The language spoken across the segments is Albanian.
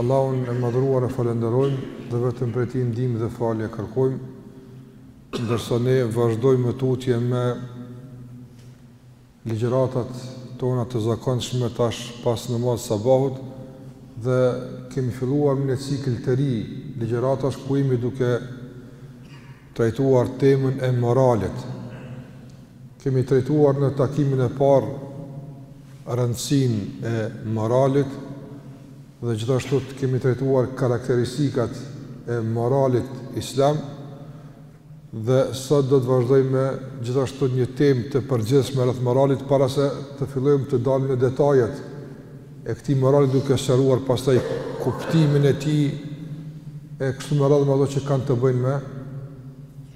Allahun e Madhëruar e falënderojmë dhe vetëm prej Tij ndihmë dhe falje kërkojmë, ndërsa ne vazhdojmë më tutje me ligjëratat tona të zakonshme tash pas namaz sabahut dhe kemi filluar një cikël të ri ligjëratash ku jemi duke trajtuar temën e moralit. Kemi trajtuar në takimin e parë rëndësinë e moralit dhe gjithashtu kemi trajtuar karakteristikat e moralit islam dhe sot do të vazhdojmë me gjithashtu një temë të përgjithshme rreth moralit para se të fillojmë të dalim në detajet e këtij morali duke sqaruar pastaj kuptimin e tij e kështu me radhë me ato që kanë të bëjnë me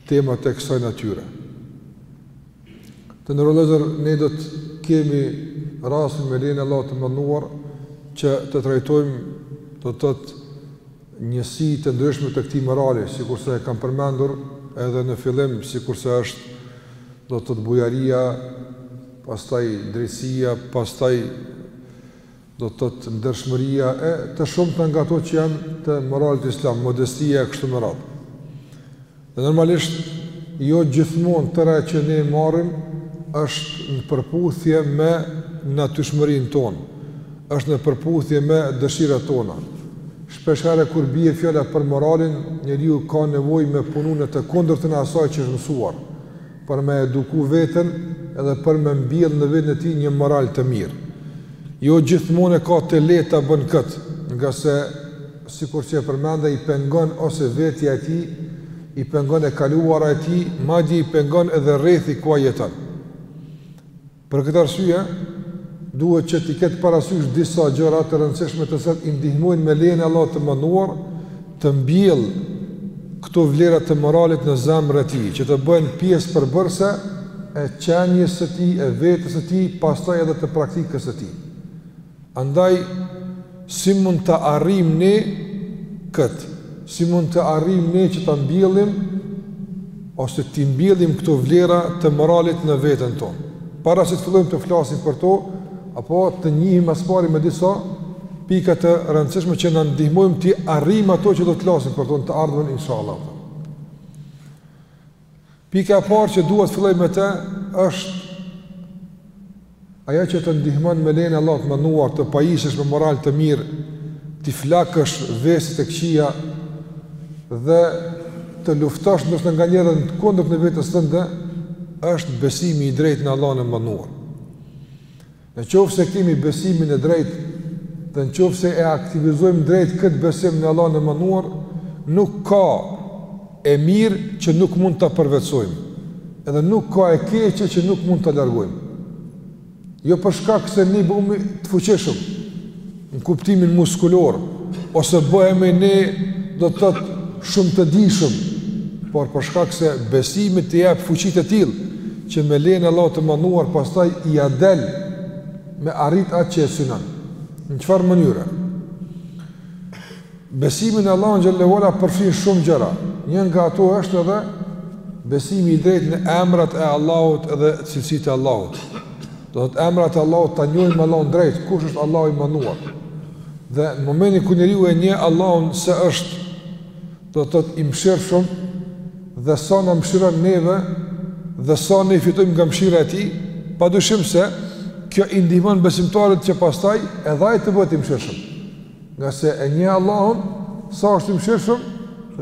Temat e kësaj natyre. Të nderuar vëllezër, ne do të kemi rastin me lejen e Allahut të Madhëruar që të trajtojmë do të thotë njësi të ndryshme të këtij morali, sikurse e kam përmendur edhe në fillim, sikurse është do të thotë bujaria, pastaj drejtësia, pastaj do të thotë ndershmëria e të shumta nga ato që janë të moralit islam, modestia e kështu me radhë. Dhe normalisht jo gjithmonë të re që ne marrim është në përputhje me natyrshmërinë tonë, është në përputhje me dëshirat tona. Shpesh herë kur bie fjala për moralin, njeriu ka nevojë me punu në të kundërtën e asaj që është mësuar. për me eduku veten edhe për me mbjell në veten e tij një moral të mirë. Jo gjithmonë e ka të lehtë ta bën kët, ngase sikur që e përmenda i pengon ose vetja e tij, i pengon e kaluara e tij, madje i pengon edhe rrethi ku ai jeton. Për këtë arsye, duhet që t'i ketë parasysh disa gjëra të rëndësishme të cilat i ndihmojnë me lejen e Allahut të Madhëruar të mbjell këto vlera të moralit në zemrën e tij, që të bëhen pjesë përbërëse e qenies së tij, e vetes së tij, pastaj edhe të praktikës së tij. Andaj, si mund ta arrijmë ne këtë? Si mund të arrijmë ne që ta mbjellim, ose t'i mbjellim këto vlera të moralit në veten tonë? Para se të fillojmë të flasim për to, apo të njihemi së pari me disa pika të rëndësishme që na ndihmojnë t'i arrijmë ato që do të flasim për to në të ardhmen, inshallah. Pika e parë që duhet të fillojmë me të është ajo që të ndihmon me lejen e Allahut të Madhëruar të pajisesh me moral të mirë, t'i flakësh veset e këqija dhe të luftosh ndoshta nganjëherë në kundër të vetes tënde është besimi i drejtë në Allahun e Madhëruar. Në qoftë se kemi besimin e drejtë dhe në qoftë se e aktivizojmë drejt këtë besim në Allahun e Madhëruar, nuk ka e mirë që nuk mund ta përvetësojmë, edhe nuk ka e keqe që nuk mund ta largojmë. Jo për shkak se ne bëhemi të fuqishëm, në kuptimin muskulor, ose bëhemi ne do të thotë shumë të dijshëm, por për shkak se besimi të jep fuqi të tillë, që me lejen e Allahut të Madhëruar pastaj ia del me arrit atë që e synon. Në çfarë mënyre? Besimi në Allahun xhel-le ve ala përfshin shumë gjëra. Një nga ato është edhe besimi i drejtë në emrat e Allahut edhe cilësitë e Allahut. Do thotë emrat e Allahut ta njohim Allahun drejt, kush është Allahu i Madhëruar. Dhe në momentin kur njeriu e njeh Allahun se është do të thotë i mëshirshëm dhe sa na mëshiron neve dhe sa ne fitojmë nga mëshira e tij, pa dyshim se kjo i ndihmon besimtarit që pastaj edhe ai të bëhet i mëshirshëm. Ngase e njeh Allahun sa është i mëshirshëm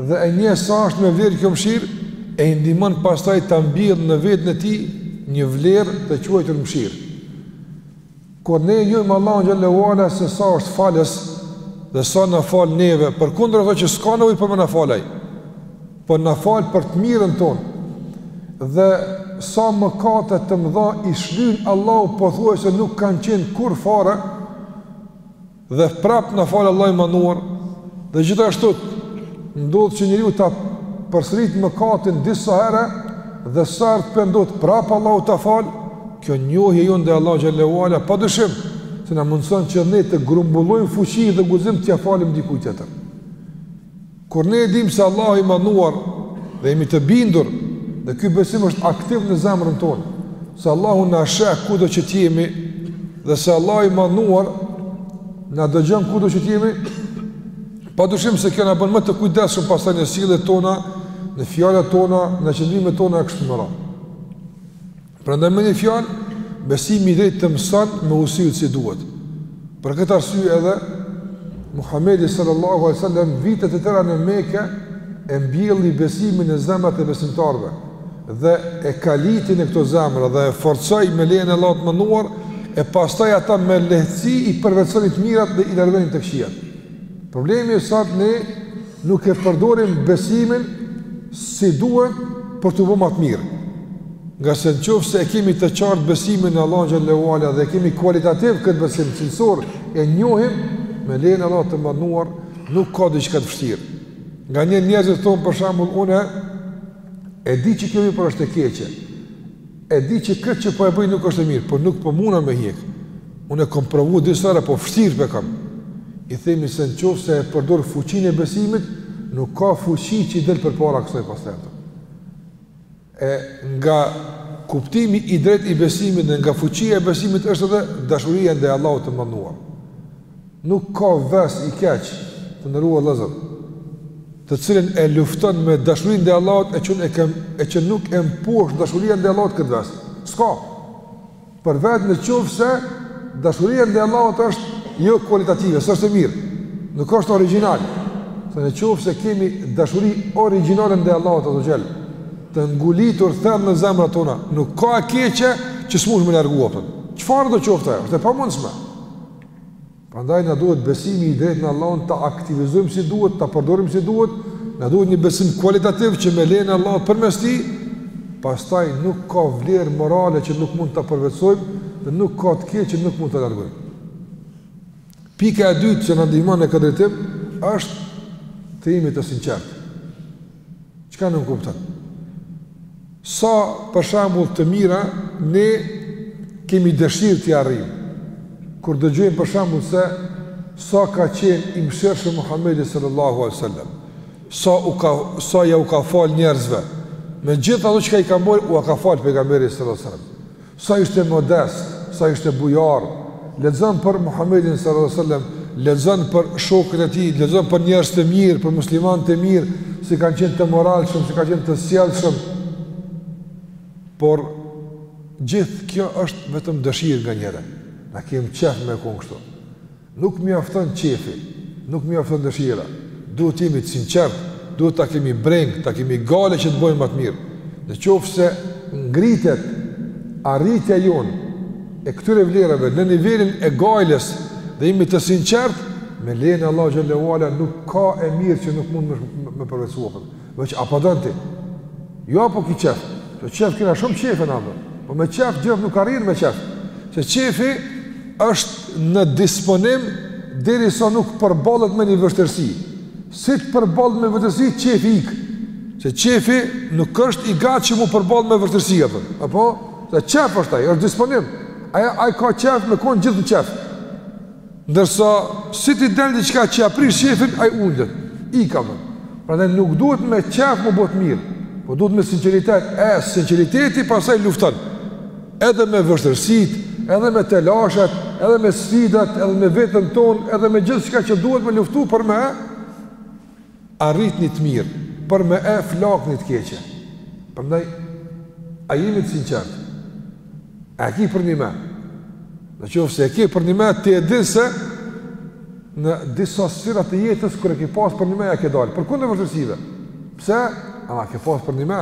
dhe e njeh sa është me vlerë kjo mëshirë, e i ndihmon pastaj ta mbjellë në veten e tij një vlerë të quajtur mëshirë. Kur ne e njohim Allahun xhel-le ve ala se sa është falës dhe sa na fal neve, përkundër asaj që s'ka nevojë për me na fal Ai, po na fal për të mirën tonë. Dhe sa mëkate të mëdha i shlyn Allahu pothuajse nuk kanë qenë kurrë fare Dhe prap na fal Allahu i Madhëruar, dhe gjithashtu ndodh që njeriu ta përsërit mëkatin disa herë dhe sa herë të pendohet prap Allahu ta fal, kjo njohje jonë ndaj Allahut xhel-le ve ala pa dyshim se na mundson që ne të grumbullojmë fuqi dhe guxim t'ia falim dikujt tjetër. Kur ne e dimë se Allahu i Madhëruar dhe jemi të bindur dhe ky besim është aktiv në zemrën tonë, se Allahu na sheh kudo që të jemi dhe se Allahu i Madhëruar na dëgjon kudo që të jemi, pa dyshim se kjo na bën më të kujdesshëm pastaj në sjelljet tona, në fjalët tona, në qëndrimet tona e kështu me radhë. Prandaj me një fjalë, besimi i drejtë të mëson me u sjellë si duhet. Për këtë arsye edhe Muhamedi sal-lallahu alejhi ve sel-lem vite të tëra në Mekë e mbjelli besimin në zemrat e besimtarëve dhe e kaliti në këto zemra dhe e forcoi me lejen e Allahut të Madhëruar e pastaj ata me lehtësi i përvetësonin të mirat dhe i largonin të këqijat. Problemi është se ne Nuk e përdorim besimin si duhet për t'u bërë më të mirë. Ngase në qoftë se e kemi të qartë besimin në Allahun xhel-le ve ala dhe e kemi kualitativ këtë besim cilësor e njohim me lejen e Allahut të Madhëruar nuk ka diçka të vështirë. Nganjëherë njerëzit thonë për shambull unë e di që kjo vepër është e keqe E di që këtë që po e bëj nuk është e mirë, por nuk po muna me e hjek. Unë e kom provu disa herë, po fshtirë pe kam. I themi se në qofë se e përdor fuqinë e besimit, nuk ka fuqi që i del përpara kësaj pastaj. E nga kuptimi i drejtë i besimit dhe nga fuqia e besimit është edhe dashuria ndaj Allahut, të nderuar. Nuk ka ves i keq, të nderuar vëllezër, të cilin e lufton me dashurinë ndaj Allahut e çon n'këmë e që nuk e mposht dashuria ndaj Allahut këtë ves. S'ka. Përveç në qoftë se dashuria ndaj Allahut është jo kualitative, s'është e mirë. Nuk është origjinal. Se në qoftë se kemi dashuri origjinale ndaj Allahut azze ve xhel, të ngulitur thellë në zemrat tona, nuk ka e keqe që s'mujsh me largu pra. Çfarëdo qoftë ajo? Është e pamundshme. Prandaj na duhet besimi i drejtë në Allahun ta aktivizojmë si duhet, ta përdorim si duhet, na duhet një besim kualitativ që me lejen e Allahut përmes tij, pastaj nuk ka vlerë morale që nuk mund ta përvetësojmë dhe nuk ka të keqe që nuk mund ta largojmë. Pika e dytë që na ndihmon në këtë drejtim është të jemi të sinqertë. Çka nënkupton? Sa për shembull të mira ne kemi dëshirë t'i arrijmë. Kur dëgjojmë për shembull se sa ka qenë i mëshirshëm Muhamedi sallallahu alaihi wasallam, sa u ka sa ja u ka fal njerëzve, me gjithë ato çka i kanë bo, ua ka fal pejgamberi sallallahu alaihi wasallam. Sa ishte modest, sa ishte bujar, lexon për Muhammedin sallallahu alaihi wasallam, lexon për shokët e tij, lexon për njerëz të mirë, për muslimanë të mirë, si kanë qenë të moralshëm, si kanë qenë të sjellshëm. Por gjithë kjo është vetëm dëshirë nga njerëzit. Na kemi qef me kon kështu. Nuk mjafton qefi, nuk mjafton dëshira, duhet të jemi të sinqertë, duhet ta kemi brengë, ta kemi gajle që të bëhemi ma të mirë. Në qoftë se ngritet arritja jonë e këtyre vlerave në nivelin e gajles dhe jemi të sinqertë, me lejen e Allahut Xhel-le ve ala nuk ka e mirë që nuk mund me, me përvetësu. Veç a po don ti? Jo a po ki qef? Po qef kena shumë qefe na po. Po me qef gjë nuk arrin me qef. Se qefi është në disponim derisa nuk përballet me një vështirësi. Si të përballet me vështirësi qefi ik. Se qefi nuk është i gatshëm m'u përball me vështirësi a po. Apo se qef është ai, është disponim. Ai ai ka qef me kon gjithë në qef. Ndërsa, si t'i del diçka që ja prish qefin, ai ulet, ik, a e. Prandaj nuk duhet me qef m'u bo të mirë, po duhet me sinceritet, e, sinceriteti pastaj lufton, edhe me vështirësitë, edhe me telashet, edhe me sfidat, edhe me veten tonë, edhe me gjithçka që duhet me luftu për me, arrit një të mirë, për me e flak një të keqe. Prandaj, a jemi të sinqertë? A e ki përnjime? Në qoftë se e ki përnjime, ti e din se në disa sfera të jetës, kur e ke pas përnjime, ja ke dalë. Përkundër vështirësive? Pse? A, e ke pas përnjime?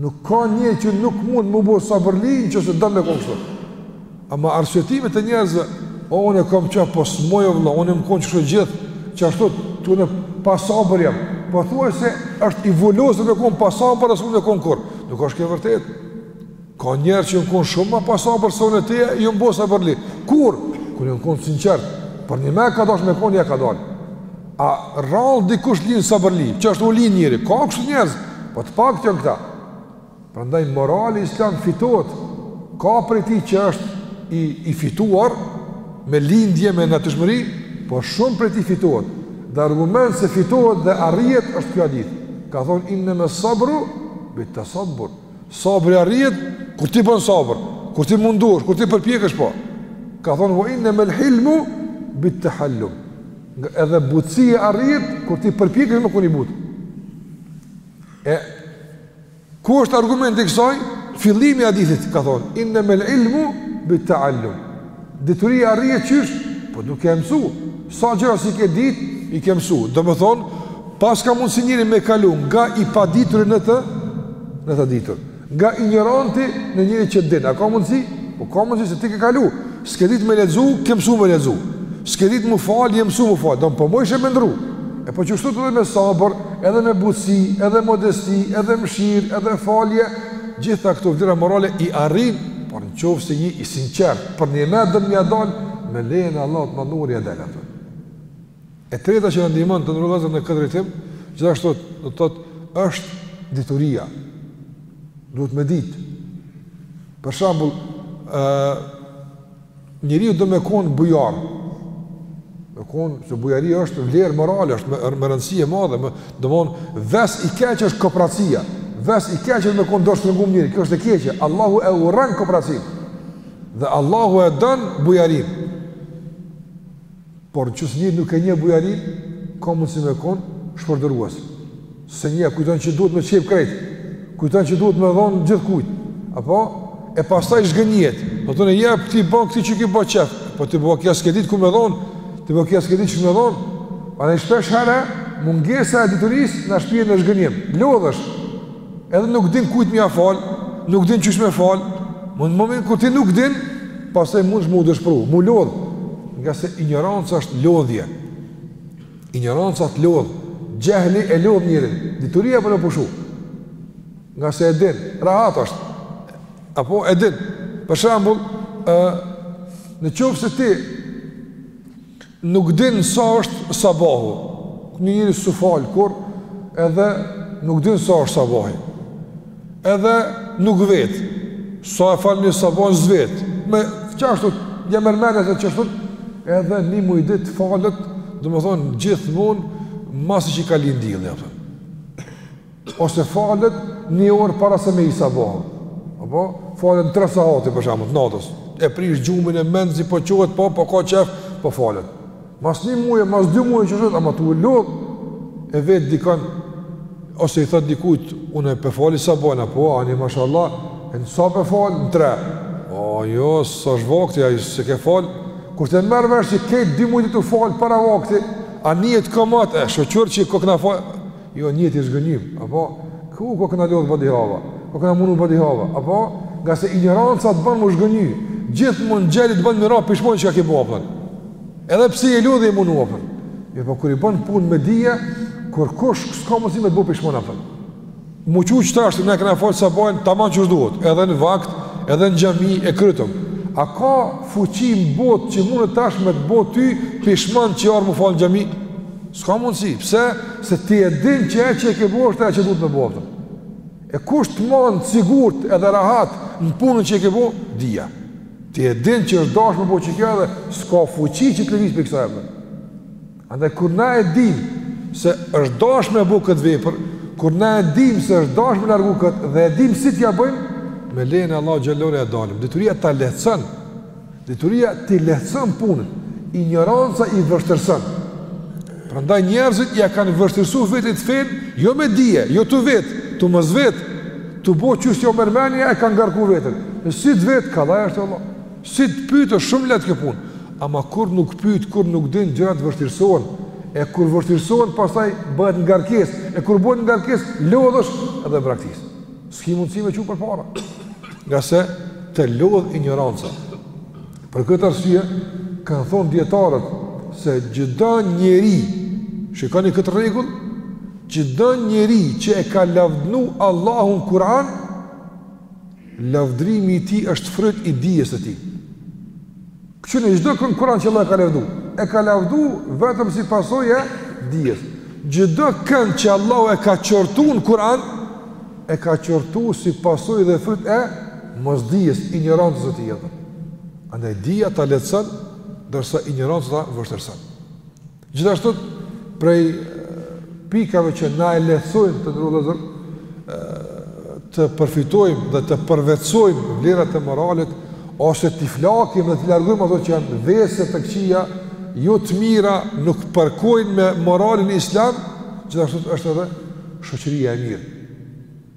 Nuk ka njeri që nuk mund m'u bo sabërli në qoftë se don me konë kështu. Ama arsyetimet e njerëzve, o, unë e kom qef, po s'muj vlla, unë jom konë qështu gjithë, qashtu dhe unë pa sabër jam. Po thua se është i vulosun me konë pa sabër, e s'mun me konë kurrë. Nuk është kjo e vërtetë. Ka njerëz që jon konë shumë ma pa sabër, se unë e ti, e jon bo sabërli. Kur? Kur jon konë të sinqertë. Përnjime ka dash me konë, ja ka dalë. A rrallë dikush lin sabërli, qashtu lin njeri, ka kështu njerëz, po të paktë janë këta. Prandaj morali islam fitohet, ka prej tij që është i, i fituar, me lindje, me natyrshmëri, po shumë prej tij fitohet. Dhe argument se fitohet dhe arrihet është kjo hadith. Ka thonë, innema sabru bit-tesabbur. Sabri arrihet, kur ti bon sabër, kur ti mundohesh, kur ti përpjekesh po. Ka thonë, innemel hilmu bit-tehallum. Edhe butësia arrihet kur ti përpjekesh me kon i butë. E, ku është argument i kësaj? Fillimi i hadithit, ka thonë, innemel ilmu bit-teallum. Dituria arrihet qysh, po duke e mësu. Sa gjëra s'i ke dit, i ke mësu. Domethonë, paska mundësi njeri me kalu nga i paditur në të, në të ditur. Nga injoranti në njeri që din, a ka mundësi? Po ka mundësi se ti ke kalu, s'ke ditë me lexu, ke mësu me lexu, s'ke ditë m'u falë, je mësu m'u falë, do më pëmojshë po me ndru, e po qështu edhe me sabër, edhe me butësi, edhe modesti, edhe mshirë, edhe falje, gjitha këto vlera morale i arrin, por në qoftë se je i sinqertë, përnjime don me ja dalë, me lejen e Allahut të madhëruar edhe në të. E treta që na ndihmon të ndërlozëm në këtë drejtim, gjithashtu do të thotë është dituria. Duhet me ditë. Për shembull, ë njeriu do me kon bujar. Me kon se bujaria është vlerë morale, është me rëndësi e madhe, domethonë ves i keq është koprracia. Ves i keq është me kon dorështrëngum njeri, kjo është e keqe. Allahu e urren koprracinë. Dhe Allahu e don bujarinë. Por nëse njeri nuk e njeh bujarinë, ka mundësi me kon shpërdorues. Se njeri kujton që duhet me çkep krejt, kujton që duhet me dhon gjithkujt. Apo e pastaj zhgënjehet. Po thonë ja ti bën këtë që ke bo qef, po ti bën kjo s'ke ditë ku me dhon, ti bën kjo s'ke ditë çka me dhon. Pra shpesh herë mungesa e diturisë na shpie në zhgënjim. Lodhesh. Edhe nuk din kujt me ia fal, nuk din qysh me fal. Në moment kur ti nuk din, pastaj munesh m'u dëshpru, m'u lodh, ngase injoranca është lodhje. Injoranca të lodh, xhehli e lodh njerin, dituria po na pushon. Ngase e din, rahat është. Apo e din. Për shembull, ë në qoftë se ti Nuk din sa është sabahu. Një njeri s'u fal kurrë edhe nuk din sa është sabahi. Edhe nuk vet. Sa e fal një sabahun s'vet. Me qashtu ja merr mendja e qashtu edhe një muj dit falet, domethënë gjithmonë masi që ka lind dielli apo. Ose falet një orë para se me hi sabahu. Apo, falet në tre sahati, për shembull, natës. E prish gjumin e mezi po çohet, po, po ka qef, po falet. Mas një muje, mas dy muje qashtu, ama tu u lodh, e vet dikan, ose i thot dikujt, unë pe fali sabahun, apo, ani, mashallah, e në sa pe fal, në tre. O, jo, s'është vakti, ai, s'e ke fal, kur të merr vesh që ke dy muj tu fal para vakti, a t'i njet kamët, e shyqyr që kokna fal, A e njet ti zhgënjim, apo? Ku kokna lodhë badihava? Kokna mundu badihava? Apo? Ngase injoranca të ban m'u zhgënjy, gjithmonë xhehli të ban me ra pishmon çka ke bo, apo. Edhe pse je lodhë e mundu, apo. Mirëpo kur i ban punë me dije, kurkush s'ka mundësi me të bo pishmon, apo. Meqë tash, ne kena falë sabahun, tamam qysh duhet, edhe në vakt, edhe në xhami, e krytem. A ka fuqi n'botë që mundet tash me të bo ty pishmon që ke ardhë m'u falë në xhami? S'ka mundësi, pse? Se ti e din që ajo që e ke bo është ajo që duhet me bo. E kush të man sigurt edhe rahat në punën që e ke bo? Dija. Ti e din që është dashë me bo qikjo dhe s'ka fuqi që të lëviz prej kësaj. Andaj, kur na e dim se është dashë me bo këtë vepër, kur na e dim se është dashë me largu këtë dhe e dim si t'ja bëjmë, me lejen e Allahut xhel-le ia dalim. Dituria ta lehtëson, Dituria t'i lehtëson punën, injoranca i vështirëson. Prandaj njerëzit ja kanë vështirësu vetit fen, jo me dije, jo tu vet, tu mos vet, tu bo qysh jau merr menja e kanë ngarku veten. Si të vet kallaj është vallahi. Si të pyet është shumë lehtë kjo punë. Ama kur nuk pyet, kur nuk din gjërat vështirësohen. E kur vështirësohen, pastaj bëhet ngarkesë. E kur bëhet ngarkesë, lodhesh edhe braktis. S'ki mundësi me çu përpara. Ngase të lodh injoranca. Për këtë arsye kanë thon dijetarët se çdo njeri, shikoni këtë rregull, çdo njeri që e ka lavdu Allahu n' Kur'an, lavdrimi i tij është fryt i dijes së tij. Këqyrni çdo kënd në Kur'an që Allahu e ka lavdu, e ka lavdu vetëm si pasojë e dijes. Çdo kënd që Allahu e ka qortu në Kur'an, e ka qortu si pasojë dhe fryt e mosdijes, injorancës së tij atë. Andaj dija ta lehtëson, ndërsa injoranca ta vështirëson. Gjithashtu prej pikave që na e lehtësojnë të nderuar vëllezër të përfitojmë dhe të përvetësojmë vlerat e moralit ose t'i flakim dhe t'i largojmë ato që janë vese të këqia jo të mira nuk përkojnë me moralin islam gjithashtu është edhe shoqëria e mirë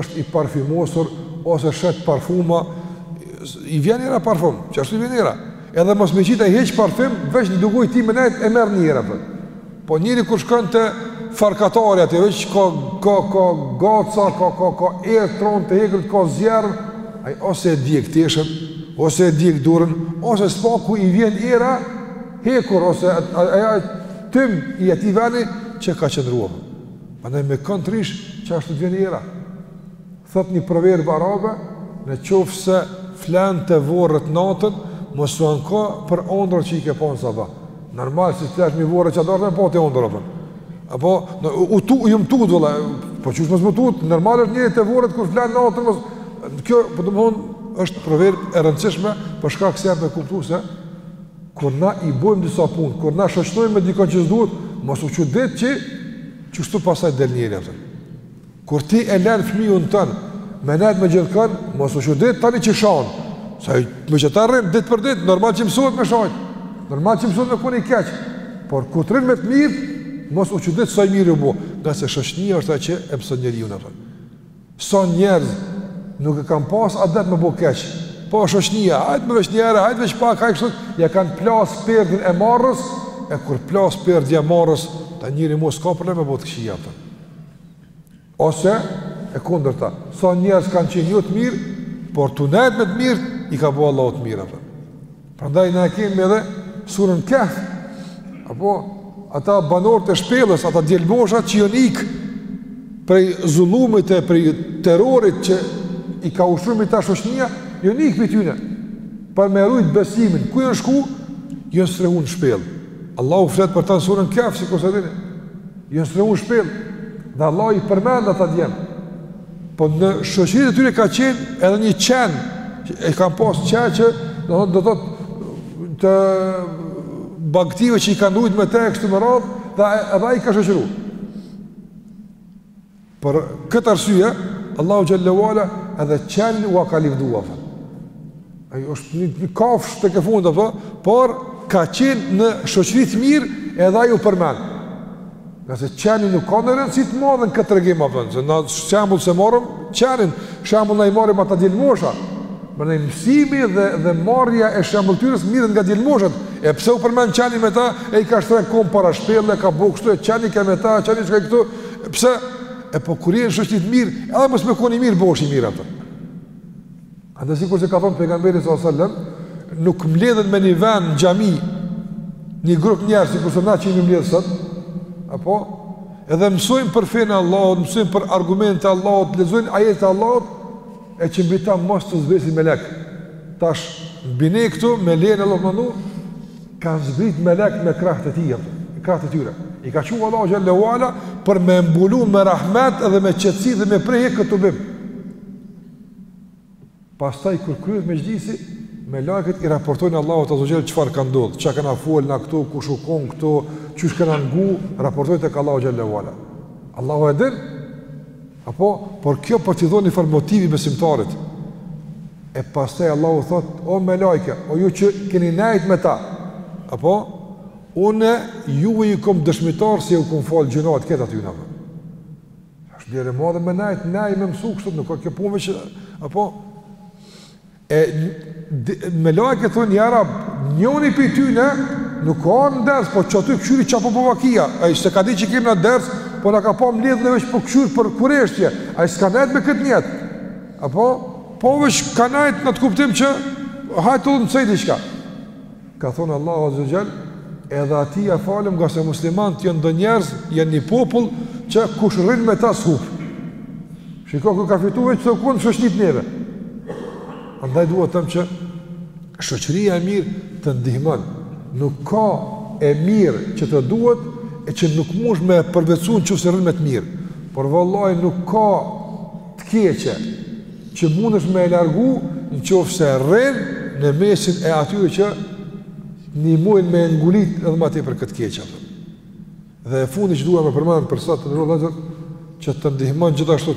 është i parfumosur ose shet parfuma i vjen era parfum qashtu i vjen era edhe mos me qit ai hiç parfum veç në dugajë t'tij me nejt e merr një erë, apton. po njeri kur shkon te farkatari aty veç ka ka ka gaca ka ka ka erë t'ronë të hekurit ka zjerm ai ose e djeg teshën ose e djeg dorën ose s'paku i vjen era hekur ose ai tym i atij veni që ka qëndruar Prandaj me kënd t'rrish qashtu të vjen era. Thotë një proverb arabe, në qoftë se flen te vorret natën, mos u anko për ondrrat që i ke pa n'sabah. Normal, si të flesh mi vorre që do me pa ti ondrra, apton. Apo, u tut, u jom tut, vëlla, po qysh mos me u tut, normal është njeri te vorret kur flen natën, mos... Kjo, po domethonë, është proverb e rëndësishme, për shkak se jep të kuptu se, Kur na i bojmë disa punë, kur na shoqnojmë me dikon që s'duhet, mos u çudit që qikshtu pastaj del njeri, apton. Kur ti e lën fëmijën ton me nejt me gjithkon, mos u çudit tani që shan. Se me qeta rrin ditë për ditë, normal që mësohet me sha. Normal që mësohet me kon i keq. Por kur të rrin me të mirë, mos u çudit sa i mirë u bo. Ngase shoqnia është ajo që e mëson njeriun, apton. Sa njerëz nuk e kanë pas adet me bo keq, po shoqnia, hajt ma veç njiherë, hajt veç pak, hajt kështu, ja kanë plasë perden e marres, e kur plas perdja e marres, tani njeri mo s'ka problem me bo të këqija, apton. Ose, e kundërta, sa njerëz kanë qenë jo të mirë, por tu nejt me të mirë, i ka bo Allahu të mirë, apton. Prandaj na kemi edhe surën Kehf. Apo ata banorët e shpellës, ata djelmoshat që janë ik prej zullumit e prej terrorit që i ka ushtru mi ta shoqnia, janë ik prej tyne. Për me rujt besimin, ku janë shku? Janë strehu në shpellë. Allahu flet për ta në surën Kehf, sikurse e dini. Janë strehu në shpellë. Dhe Allahu i përmend ata djem. Po në shoqërinë e tyre ka qenë edhe një qen, e kanë pas qen që do të thotë të bagëtive që i kanë rujt me te e kështu me radhë, dhe edhe ai i ka shoqëru. Për këtë arsye, Allahu xhel-le ue ala edhe qenin ua ka livdu, Ai është një, një kafshë tekefundit, po, por ka qenë në shoqëri të mirë edhe ai u përmen. Ngase qeni nuk ka naj rëndësi të madhe në këtë tregim, apo, se na shembull s'e marrim qenin, shembull na i marrim ata djelmosha, domethënë mësimi dhe, dhe marrja e shembëlltyrës merret nga djelmoshat, e pse u përmen qeni me ta, e i ka shtri kamt para shpelle, ka bo kështu, e qeni ke me ta, qeni që ka hi këtu, e pse, e po kur je në shoqni të mirë, edhe mos me kon i mirë, bohesh i mirë, apo. Andaj sikurse ka thënë pejgamberi sallallahu alajhi wasallam, nuk mbledhen me një vend në xhami një grup njerëz sikurse na që jemi mbledh sot, apo edhe mësojnë për fenë e Allahut, mësojnë për argumentet e Allahut, lexojnë ajetet e Allahut e që mbi ta mos të zbresin melekë. Tash mbi ne këtu me lejen e Allahut kanë zbrit melekë me krahët e tij, krahët e tyre. I ka çu Allahu xhelle ue ala për me mbulu me rahmet dhe me qetësi dhe me prehje këtë tubim. Pastaj kur kryhet mexhlisi, melaiket i raportojnë Allahut azze ue xhel çfarë ka ndodhur, çka kena fol na këtu, kush u kon këtu, qysh kena ngu, raportojnë tek Allahu xhelle ue ala. Allahu e din. Apo, por kjo për t'i dhënë far motivi besimtarit. E pastaj Allahu thotë, o melaike, o ju që keni nejt me ta. Apo, unë juve ju kom dëshmitarë se jau kom falë gjynahet këtynve Është nder e madhe me nejt, nejt me mësu kështu, nuk ka kjo punë veç, apo? E, melaiket thonë, ja Rab, njoni prej tyne, nuk ka ardh në ders, po ç'aty kshyri çka po vakia, ai s'e ka di që kemi na ders, po na ka pa mbledhun e veç po kshyr për kureshtje, ai s'ka nejt me këtë nijet, apo? Po veç ka nejt në atë kuptim që, hajt t'mësoj diçka. Ka thonë Allahu Azze ue Xhel, edhe atij ia falim ngase muslimanët janë do njerëz, janë një popull që kush rrin me ta s'hup. Shiko ku ka fitu veç tu kon në shoqëri tyneve. Andaj dua të them që shoqëria e mirë të ndihmon. Nuk ka e mirë që të duhet e që nuk munesh me e përvetësu në qoftë se rrin me të mirë. Por vallahi nuk ka e keqe që mundesh me e largu në qoftë se rrin në mesin e atyre që ndihmojnë me e ngulit edhe ma tepër këtë të keqe. Dhe e fundi që dua me përmend për sot të nderuar vëllezër, që të ndihmon gjithashtu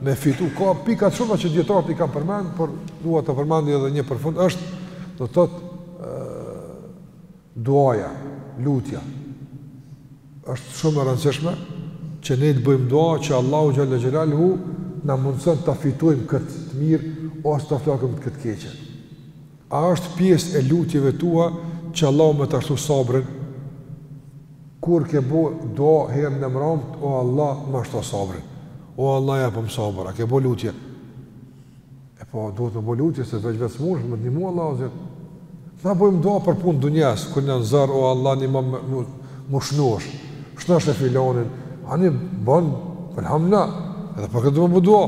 me fitu, ka pika të shumta që dijetarët i kanë përmend, por dua ta përmendi edhe një për fund, është do të thotë duaja, lutja. Është shumë e rëndësishme që ne të bëjmë dua që Allahu xhelle xhelaluhu t'na mundëson ta fitojmë këtë të mirë ose ta flakim këtë të keqe. A është pjesë e lutjeve tua që Allahu me ta shtu sabrin? Kur ke bo dua herën e mramtë, o Allah, ma shto sabrin. O Allah, jepëm sabër, a ke bo lutje? E po duhet me bo lutje se veç vetë s'mundesh, më ndihmo Allah o Zot. Na bojmë dua për punë dunjas, kur jena n'zor o Allah nimëm me u shnosh. Shnoshe filonin, ani bon, elhamna, edhe për këtë do me bo dua.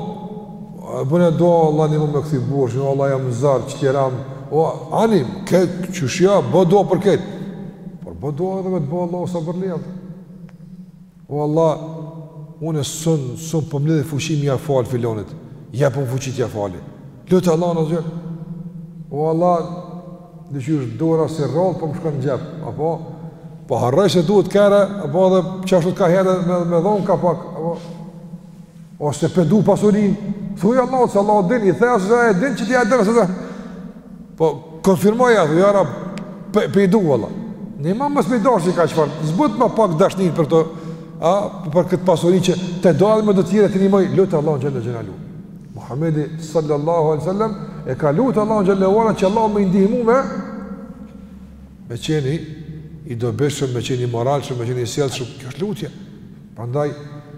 Bon dua o Allah nimëm me kthy borxh, o Allah jam n'zor, çtiram. O ani, kjo çështja, bo dua për këtë. Por bo dua edhe me të bo Allahu sabërli O Allah, unë sun, sun po mledhi fuqi me ia fal filonit, jepëm fuqi t'ia fali. Lute Allahun xhelle. O Allah, diqysh dora si rrallë, po më shkon n'xhep. Apo, po harroj se duhet ka herë, apo dhe qashtu ka herë me, me dhonë ka pak. Apo, ose po e du pasurinë, thuj Allah, se Allahu e din, edhe ashtu e din që ti e do, se dhe, po, konfirmoje, thuj, ja Rab, po, po e du, Allah, nimëm mos me dashtë kaq fort, zbutma pak dashninë për të, a, për këtë pasuri që ta daj edhe me do tjerë të nimoj, lute Allahun xhelle ue ala Muhammedi sallallahu alejhi selem, e ka lutë Allahun xhelle ue ala që Allahu me i ndihmu me, me qenë i dobishëm, me qenë i moralshëm, me qenë i sjellshëm, kjo është lutje, Prandaj,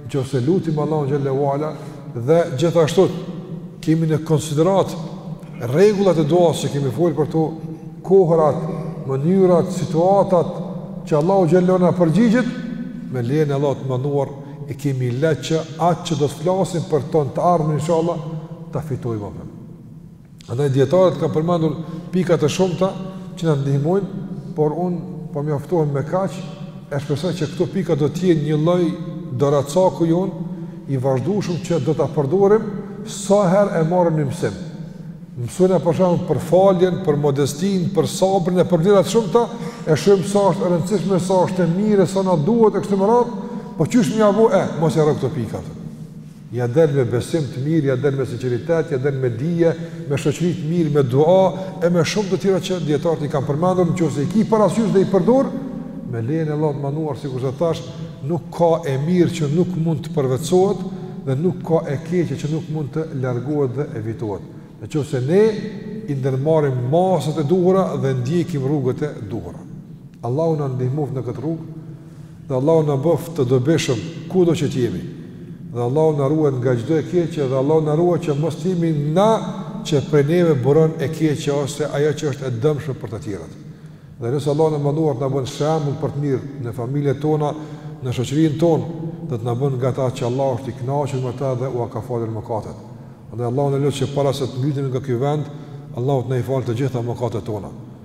në qoftë se lutim Allahun xhelle ue ala dhe gjithashtu kemi në konsideratë rregullat e duas që kemi folë për to, kohërat, mënyrat, situatat që Allahu xhelle ue ala përgjigjet me lejen e Allahut madhëruar e kemi lehtë që atë që do të flasim për to në të ardhmen inshallah ta fitojmë atë. Andaj dietarët kanë përmendur pika të shumta që na ndihmojnë, por unë po mjaftohem me kaq, e shpresoj që këto pika do të jenë një lloj doracaku jonë i vazhdueshëm që do ta përdorim sa herë e marrim ni mësim. Mësojna për shembull për faljen, për modestinë, për sabrin e për vlera të shumta, e shohim sa është e rëndësishme, sa është e mirë, sa na duhet e kështu me radhë, po qysh me ia bo e mos i harro këto pika. Ia del me besim të mirë, ia del me sinqeritet, ia del me dije, me shoqëri të mirë, me dua e me shumë të tjera që dietarët i kanë përmendur, në qoftë se i ki parasysh dhe i përdor, me lejen e Allahut madhëruar sikurse thashë, nuk ka e mirë që nuk mund të përvetësohet dhe nuk ka e keqe që nuk mund të largohet dhe evitohet. Në qoftë se ne i ndërmarrim masat e duhura dhe ndjekim rrugët e duhura. Allahu na ndihmoftë në këtë rrugë. Dhe Allahu na bëftë të dobishëm kudo që të jemi dhe Allahu na ruajt nga çdo e keqe dhe Allahu na ruajt që mos të jemi na që prej neve buron e keqja ose ajo që është e dëmshme për të tjerët. Dhe lus Allahun e madhëruar të na bën shembull për të mirë në familjet tona, në shoqërinë tonë, dhe të na bën nga ta që Allahu është i kënaqur me ta dhe ua ka falur mëkatet. Dhe Allahun e lus që para se të ngritemi nga ky vend, Allahu të na i falë të gjitha mëkatet tona.